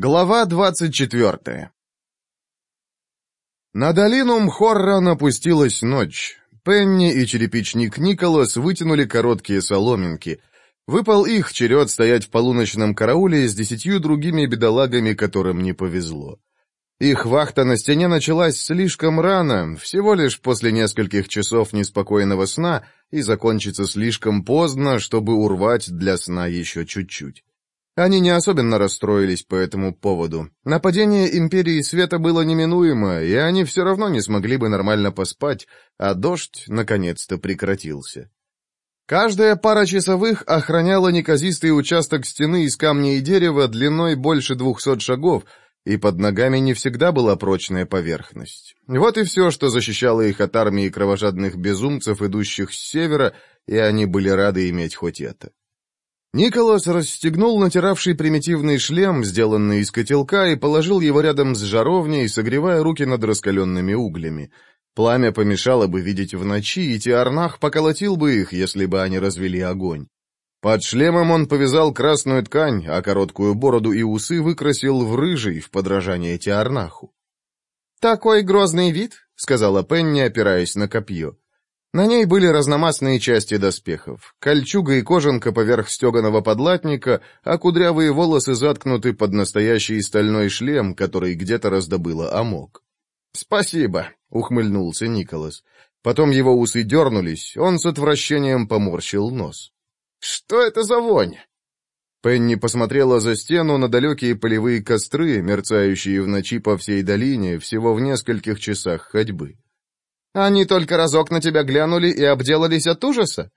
Глава 24 На долину Мхорра напустилась ночь. Пенни и черепичник Николас вытянули короткие соломинки. Выпал их черед стоять в полуночном карауле с десятью другими бедолагами, которым не повезло. Их вахта на стене началась слишком рано, всего лишь после нескольких часов неспокойного сна, и закончится слишком поздно, чтобы урвать для сна еще чуть-чуть. Они не особенно расстроились по этому поводу. Нападение Империи Света было неминуемо, и они все равно не смогли бы нормально поспать, а дождь наконец-то прекратился. Каждая пара часовых охраняла неказистый участок стены из камня и дерева длиной больше двухсот шагов, и под ногами не всегда была прочная поверхность. Вот и все, что защищало их от армии кровожадных безумцев, идущих с севера, и они были рады иметь хоть это. Николас расстегнул натиравший примитивный шлем, сделанный из котелка, и положил его рядом с жаровней, согревая руки над раскаленными углями. Пламя помешало бы видеть в ночи, и Тиарнах поколотил бы их, если бы они развели огонь. Под шлемом он повязал красную ткань, а короткую бороду и усы выкрасил в рыжий в подражание Тиарнаху. «Такой грозный вид», — сказала Пенни, опираясь на копье. На ней были разномастные части доспехов. Кольчуга и кожанка поверх стеганого подлатника, а кудрявые волосы заткнуты под настоящий стальной шлем, который где-то раздобыла Амок. «Спасибо», — ухмыльнулся Николас. Потом его усы дернулись, он с отвращением поморщил нос. «Что это за вонь?» Пенни посмотрела за стену на далекие полевые костры, мерцающие в ночи по всей долине, всего в нескольких часах ходьбы. Они только разок на тебя глянули и обделались от ужаса?»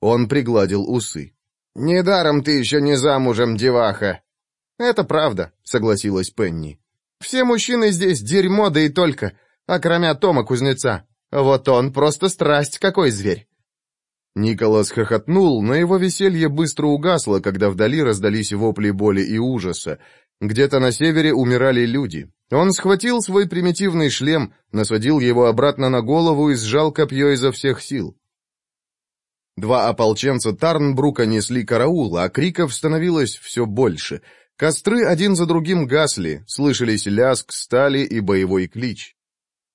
Он пригладил усы. «Недаром ты еще не замужем, деваха!» «Это правда», — согласилась Пенни. «Все мужчины здесь дерьмо, да и только, а окромя Тома Кузнеца. Вот он просто страсть какой зверь!» Николас хохотнул, но его веселье быстро угасло, когда вдали раздались вопли боли и ужаса. Где-то на севере умирали люди, он схватил свой примитивный шлем, насадил его обратно на голову и сжал копье изо всех сил. Два ополченца Тарнбрука несли караул, а криков становилось все больше. Костры один за другим гасли, слышались лязг стали и боевой клич.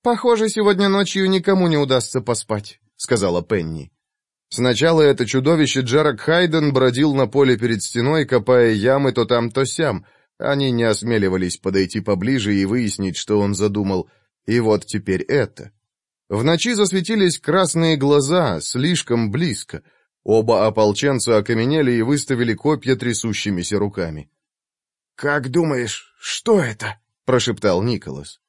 «Похоже, сегодня ночью никому не удастся поспать», — сказала Пенни. Сначала это чудовище Джерак Хайден бродил на поле перед стеной, копая ямы то там, то сям — они не осмеливались подойти поближе и выяснить, что он задумал. И вот теперь это. В ночи засветились красные глаза, слишком близко. Оба ополченца окаменели и выставили копья трясущимися руками. «Как думаешь, что это?» — прошептал Николас.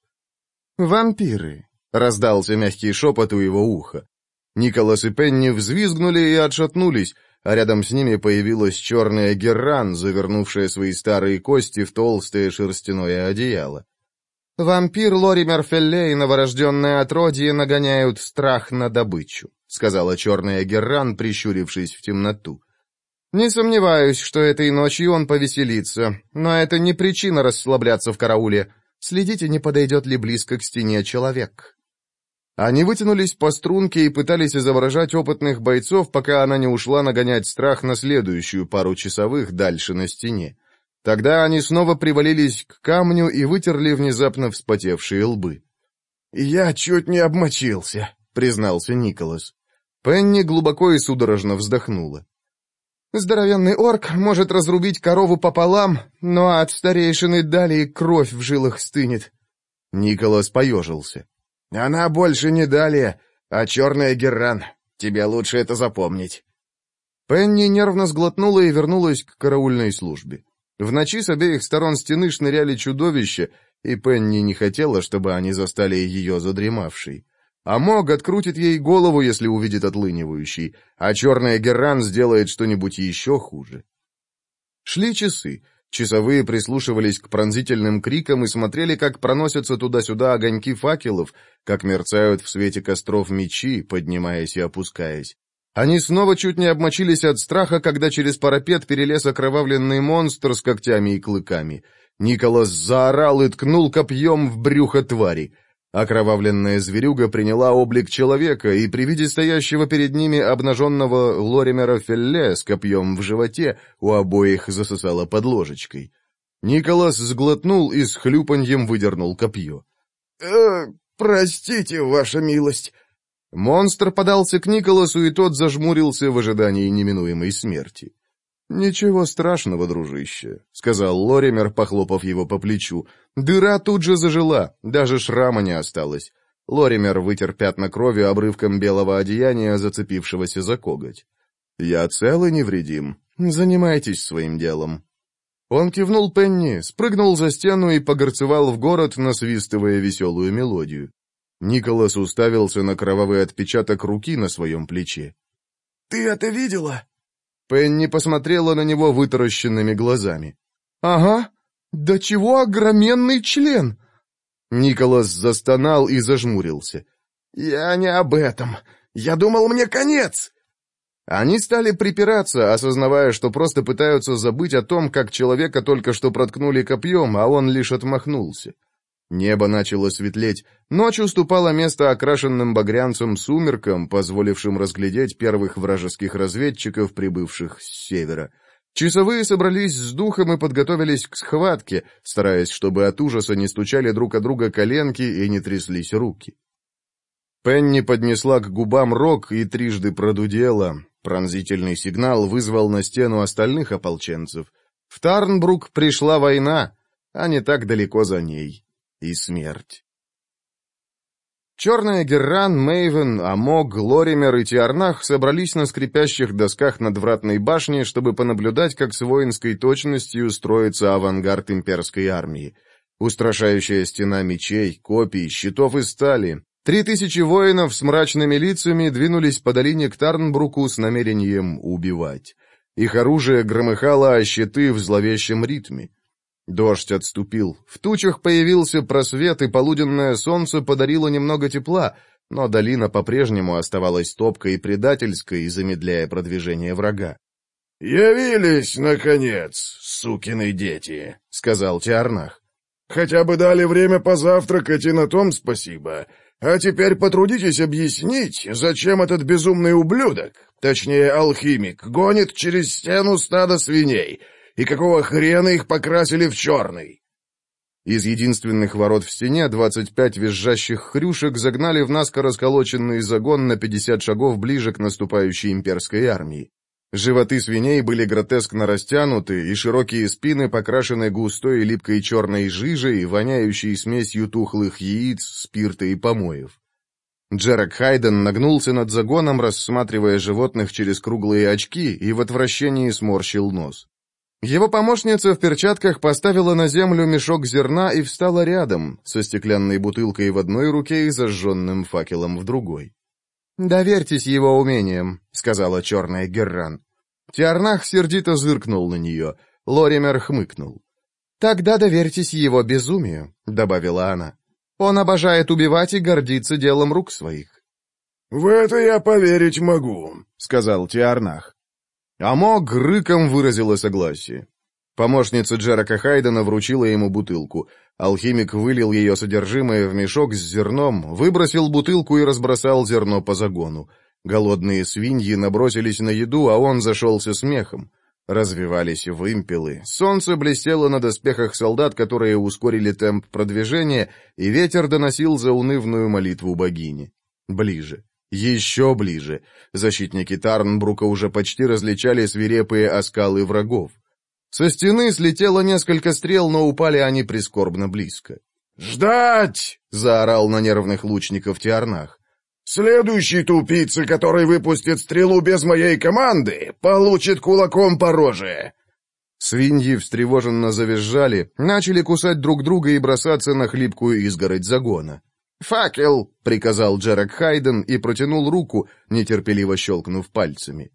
«Вампиры», — раздался мягкий шепот у его уха. Николас и Пенни взвизгнули и отшатнулись, а рядом с ними появилась черная герран, завернувшая свои старые кости в толстое шерстяное одеяло. «Вампир Лори Мерфелле и новорожденное отродье нагоняют страх на добычу», — сказала черная герран, прищурившись в темноту. «Не сомневаюсь, что этой ночью он повеселится, но это не причина расслабляться в карауле. Следите, не подойдет ли близко к стене человек». Они вытянулись по струнке и пытались изображать опытных бойцов, пока она не ушла нагонять страх на следующую пару часовых дальше на стене. Тогда они снова привалились к камню и вытерли внезапно вспотевшие лбы. «Я чуть не обмочился», — признался Николас. Пенни глубоко и судорожно вздохнула. «Здоровенный орк может разрубить корову пополам, но от старейшины Дали кровь в жилах стынет». Николас поежился. Она больше не Далия, а черная Герран. Тебе лучше это запомнить». Пенни нервно сглотнула и вернулась к караульной службе. В ночи с обеих сторон стены шныряли чудовища, и Пенни не хотела, чтобы они застали ее задремавшей. А Мог открутит ей голову, если увидит отлынивающий, а черная Герран сделает что-нибудь еще хуже. Шли часы. Часовые прислушивались к пронзительным крикам и смотрели, как проносятся туда-сюда огоньки факелов, как мерцают в свете костров мечи, поднимаясь и опускаясь. Они снова чуть не обмочились от страха, когда через парапет перелез окровавленный монстр с когтями и клыками. Николас заорал и ткнул копьем в брюхо твари. Окровавленная зверюга приняла облик человека, и при виде стоящего перед ними обнаженного Лоримера Фелле с копьем в животе у обоих засосала под ложечкой. Николас сглотнул и с хлюпаньем выдернул копье. «Э, «Простите, ваша милость!» Монстр подался к Николасу, и тот зажмурился в ожидании неминуемой смерти. «Ничего страшного, дружище», — сказал Лоример, похлопав его по плечу. «Дыра тут же зажила, даже шрама не осталось». Лоример вытер пятна крови обрывком белого одеяния, зацепившегося за коготь. «Я цел и невредим. Занимайтесь своим делом». Он кивнул Пенни, спрыгнул за стену и погорцевал в город, насвистывая веселую мелодию. Николас уставился на кровавый отпечаток руки на своем плече. «Ты это видела?» Пенни посмотрела на него вытаращенными глазами. «Ага, да чего огроменный член?» Николас застонал и зажмурился. «Я не об этом. Я думал, мне конец!» Они стали припираться, осознавая, что просто пытаются забыть о том, как человека только что проткнули копьем, а он лишь отмахнулся. Небо начало светлеть, ночь уступала место окрашенным багрянцем сумеркам, позволившим разглядеть первых вражеских разведчиков, прибывших с севера. Часовые собрались с духом и подготовились к схватке, стараясь, чтобы от ужаса не стучали друг о друга коленки и не тряслись руки. Пенни поднесла к губам рог и трижды продудела. Пронзительный сигнал вызвал на стену остальных ополченцев. В Тарнбрук пришла война, а не так далеко за ней и смерть. Черная Герран, Мейвен, Амог, Лоример и Тиарнах собрались на скрипящих досках надвратной башни, чтобы понаблюдать, как с воинской точностью строится авангард имперской армии. Устрашающая стена мечей, копий, щитов и стали. Три тысячи воинов с мрачными лицами двинулись по долине к Тарнбруку с намерением убивать. Их оружие громыхало о щиты в зловещем ритме. Дождь отступил. В тучах появился просвет, и полуденное солнце подарило немного тепла, но долина по-прежнему оставалась топкой и предательской, замедляя продвижение врага. «Явились, наконец, сукины дети», — сказал Тиарнах. «Хотя бы дали время позавтракать, и на том спасибо. А теперь потрудитесь объяснить, зачем этот безумный ублюдок, точнее алхимик, гонит через стену стадо свиней» и какого хрена их покрасили в черный?» Из единственных ворот в стене 25 визжащих хрюшек загнали в наскоро расколоченный загон на 50 шагов ближе к наступающей имперской армии. Животы свиней были гротескно растянуты, и широкие спины покрашены густой липкой черной жижей, воняющей смесью тухлых яиц, спирта и помоев. Джерек Хайден нагнулся над загоном, рассматривая животных через круглые очки, и в отвращении сморщил нос. Его помощница в перчатках поставила на землю мешок зерна и встала рядом, со стеклянной бутылкой в одной руке и зажженным факелом в другой. «Доверьтесь его умениям», — сказала черная Герран. Тиарнах сердито зыркнул на нее. Лоример хмыкнул. «Тогда доверьтесь его безумию», — добавила она. «Он обожает убивать и гордится делом рук своих». «В это я поверить могу», — сказал Тиарнах. Амог рыком выразила согласие. Помощница Джерака Хайдена вручила ему бутылку. Алхимик вылил ее содержимое в мешок с зерном, выбросил бутылку и разбросал зерно по загону. Голодные свиньи набросились на еду, а он зашелся смехом. Развивались вымпелы, солнце блестело на доспехах солдат, которые ускорили темп продвижения, и ветер доносил заунывную молитву богини. Ближе. Еще ближе. Защитники Тарнбрука уже почти различали свирепые оскалы врагов. Со стены слетело несколько стрел, но упали они прискорбно близко. «Ждать!» — заорал на нервных лучников Тиарнах. «Следующий тупица, который выпустит стрелу без моей команды, получит кулаком по роже!» Свиньи встревоженно завизжали, начали кусать друг друга и бросаться на хлипкую изгородь загона. «Факел!» — приказал Джерек Хайден и протянул руку, нетерпеливо щелкнув пальцами.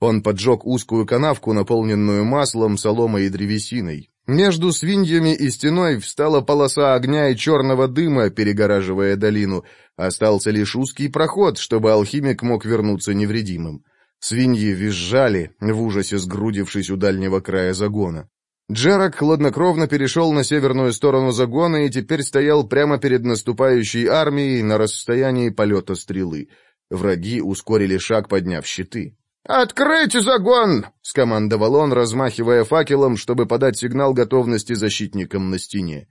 Он поджег узкую канавку, наполненную маслом, соломой и древесиной. Между свиньями и стеной встала полоса огня и черного дыма, перегораживая долину. Остался лишь узкий проход, чтобы алхимик мог вернуться невредимым. Свиньи визжали, в ужасе сгрудившись у дальнего края загона. Джерак хладнокровно перешел на северную сторону загона и теперь стоял прямо перед наступающей армией на расстоянии полета стрелы. Враги ускорили шаг, подняв щиты. "Откройте загон!» — скомандовал он, размахивая факелом, чтобы подать сигнал готовности защитникам на стене.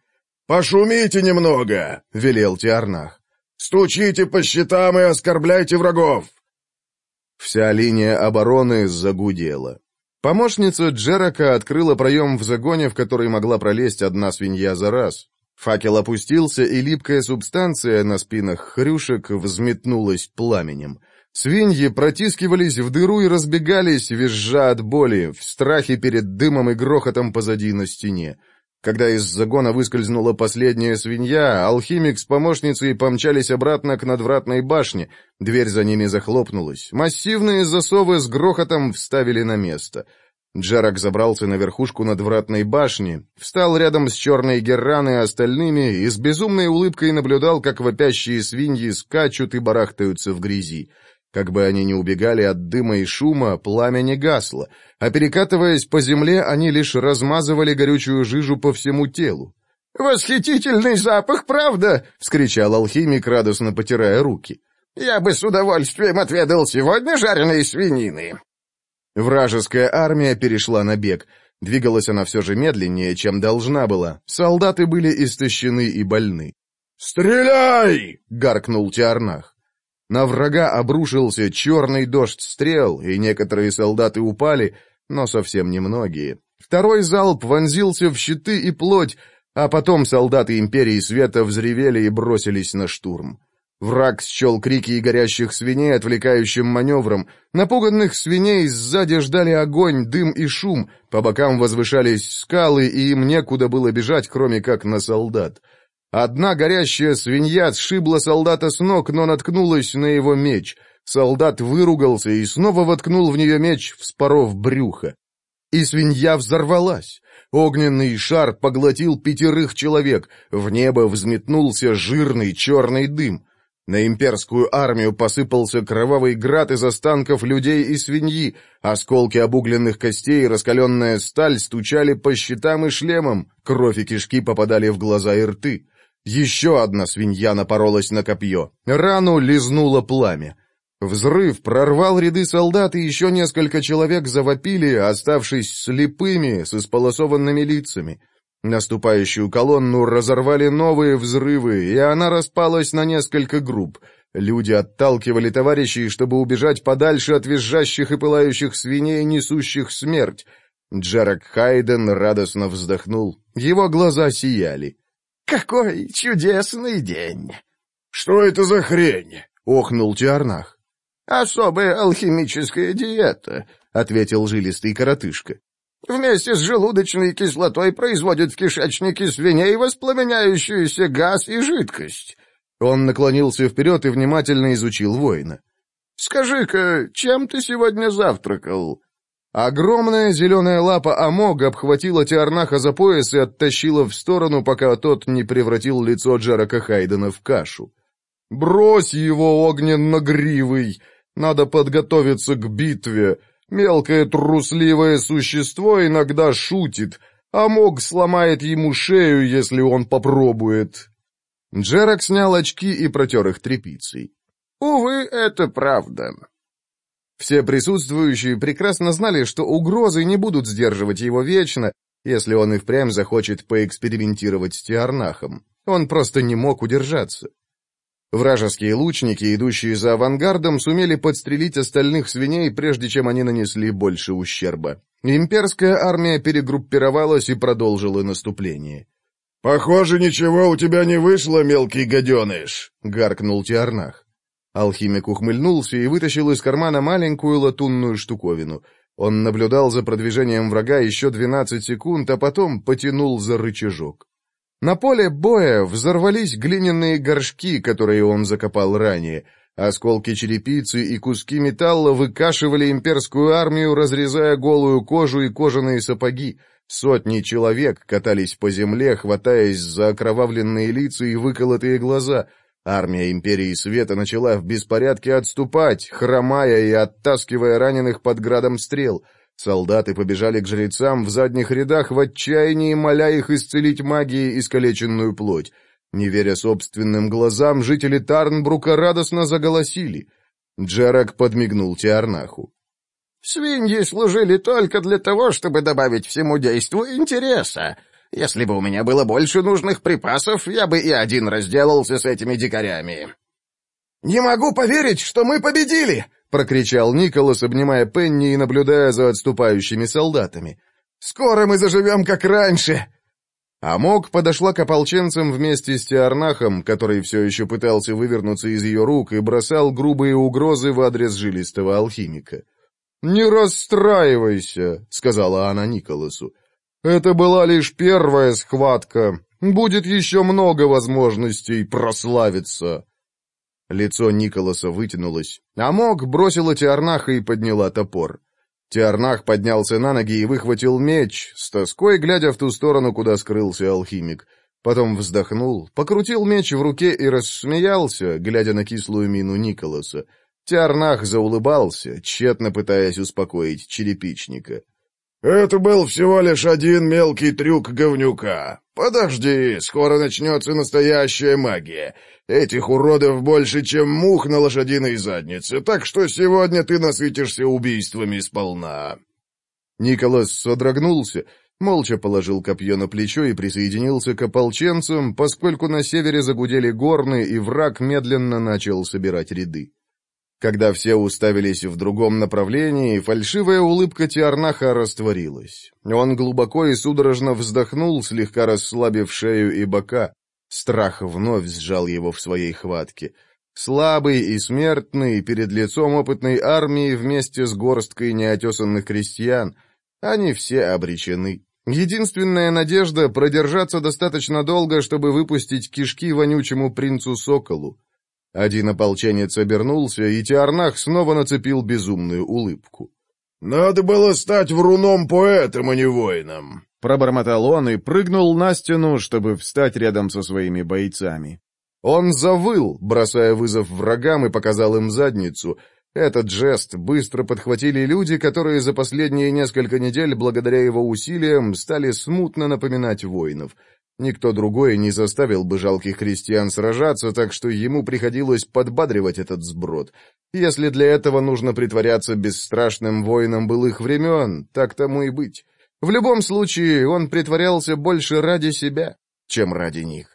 «Пошумите немного!» — велел Тиарнах. «Стучите по щитам и оскорбляйте врагов!» Вся линия обороны загудела. Помощница Джерака открыла проем в загоне, в который могла пролезть одна свинья за раз. Факел опустился, и липкая субстанция на спинах хрюшек взметнулась пламенем. Свиньи протискивались в дыру и разбегались, визжа от боли, в страхе перед дымом и грохотом позади на стене. Когда из загона выскользнула последняя свинья, алхимик с помощницей помчались обратно к надвратной башне. Дверь за ними захлопнулась. Массивные засовы с грохотом вставили на место. Джарак забрался на верхушку надвратной башни, встал рядом с черной герраной и остальными и с безумной улыбкой наблюдал, как вопящие свиньи скачут и барахтаются в грязи. Как бы они ни убегали от дыма и шума, пламя не гасло, а перекатываясь по земле, они лишь размазывали горючую жижу по всему телу. «Восхитительный запах, правда?» — вскричал алхимик, радостно потирая руки. «Я бы с удовольствием отведал сегодня жареные свинины». Вражеская армия перешла на бег. Двигалась она все же медленнее, чем должна была. Солдаты были истощены и больны. «Стреляй!» — гаркнул Тиарнах. На врага обрушился черный дождь стрел, и некоторые солдаты упали, но совсем немногие. Второй залп вонзился в щиты и плоть, а потом солдаты Империи Света взревели и бросились на штурм. Враг счел крики и горящих свиней отвлекающим маневром. Напуганных свиней сзади ждали огонь, дым и шум, по бокам возвышались скалы, и им некуда было бежать, кроме как на солдат. — Одна горящая свинья сшибла солдата с ног, но наткнулась на его меч. Солдат выругался и снова воткнул в нее меч, вспоров брюха. И свинья взорвалась. Огненный шар поглотил пятерых человек. В небо взметнулся жирный черный дым. На имперскую армию посыпался кровавый град из останков людей и свиньи. Осколки обугленных костей и раскаленная сталь стучали по щитам и шлемам. Кровь и кишки попадали в глаза и рты. Еще одна свинья напоролась на копье. Рану лизнуло пламя. Взрыв прорвал ряды солдат, и еще несколько человек завопили, оставшись слепыми, с исполосованными лицами. Наступающую колонну разорвали новые взрывы, и она распалась на несколько групп. Люди отталкивали товарищей, чтобы убежать подальше от визжащих и пылающих свиней, несущих смерть. Джерак Хайден радостно вздохнул. Его глаза сияли. «Какой чудесный день!» «Что это за хрень?» — охнул Чарнах. «Особая алхимическая диета», — ответил жилистый коротышка. «Вместе с желудочной кислотой производят в кишечнике свиней воспламеняющийся газ и жидкость». Он наклонился вперед и внимательно изучил воина. «Скажи-ка, чем ты сегодня завтракал?» Огромная зеленая лапа Амога обхватила Тиарнаха за пояс и оттащила в сторону, пока тот не превратил лицо Джарака Хайдена в кашу. «Брось его, огненно-гривый! Надо подготовиться к битве! Мелкое трусливое существо иногда шутит, Амог сломает ему шею, если он попробует!» Джерак снял очки и протер их тряпицей. «Увы, это правда. Все присутствующие прекрасно знали, что угрозы не будут сдерживать его вечно, если он и впрямь захочет поэкспериментировать с Тиарнахом. Он просто не мог удержаться. Вражеские лучники, идущие за авангардом, сумели подстрелить остальных свиней, прежде чем они нанесли больше ущерба. Имперская армия перегруппировалась и продолжила наступление. «Похоже, ничего у тебя не вышло, мелкий гаденыш!» — гаркнул Тиарнах. Алхимик ухмыльнулся и вытащил из кармана маленькую латунную штуковину. Он наблюдал за продвижением врага еще 12 секунд, а потом потянул за рычажок. На поле боя взорвались глиняные горшки, которые он закопал ранее. Осколки черепицы и куски металла выкашивали имперскую армию, разрезая голую кожу и кожаные сапоги. Сотни человек катались по земле, хватаясь за окровавленные лица и выколотые глаза — Армия Империи Света начала в беспорядке отступать, хромая и оттаскивая раненых под градом стрел. Солдаты побежали к жрецам в задних рядах в отчаянии, моля их исцелить магией искалеченную плоть. Не веря собственным глазам, жители Тарнбрука радостно заголосили. Джерак подмигнул Тиарнаху. «Свиньи служили только для того, чтобы добавить всему действу интереса», если бы у меня было больше нужных припасов, я бы и один разделался с этими дикарями». «Не могу поверить, что мы победили!» — прокричал Николас, обнимая Пенни и наблюдая за отступающими солдатами. «Скоро мы заживем, как раньше!» Амок подошла к ополченцам вместе с Тиарнахом, который все еще пытался вывернуться из ее рук и бросал грубые угрозы в адрес жилистого алхимика. «Не расстраивайся», — сказала она Николасу. Это была лишь первая схватка. Будет еще много возможностей прославиться. Лицо Николаса вытянулось. Амок бросила Тиарнаха и подняла топор. Тиарнах поднялся на ноги и выхватил меч, с тоской глядя в ту сторону, куда скрылся алхимик. Потом вздохнул, покрутил меч в руке и рассмеялся, глядя на кислую мину Николаса. Тиарнах заулыбался, тщетно пытаясь успокоить черепичника. Это был всего лишь один мелкий трюк говнюка. Подожди, скоро начнется настоящая магия. Этих уродов больше, чем мух на лошадиной заднице, так что сегодня ты насытишься убийствами сполна». Николас содрогнулся, молча положил копье на плечо и присоединился к ополченцам, поскольку на севере загудели горны, и враг медленно начал собирать ряды. Когда все уставились в другом направлении, фальшивая улыбка Тиарнаха растворилась. Он глубоко и судорожно вздохнул, слегка расслабив шею и бока. Страх вновь сжал его в своей хватке. Слабый и смертный, перед лицом опытной армии вместе с горсткой неотесанных крестьян. Они все обречены. Единственная надежда — продержаться достаточно долго, чтобы выпустить кишки вонючему принцу-соколу. Один ополченец обернулся, и Тиарнах снова нацепил безумную улыбку. «Надо было стать вруном поэтом, а не воином!» Пробормотал он и прыгнул на стену, чтобы встать рядом со своими бойцами. Он завыл, бросая вызов врагам и показал им задницу. Этот жест быстро подхватили люди, которые за последние несколько недель, благодаря его усилиям, стали смутно напоминать воинов — Никто другой не заставил бы жалких крестьян сражаться, так что ему приходилось подбадривать этот сброд. Если для этого нужно притворяться бесстрашным воином былых времен, так тому и быть. В любом случае, он притворялся больше ради себя, чем ради них.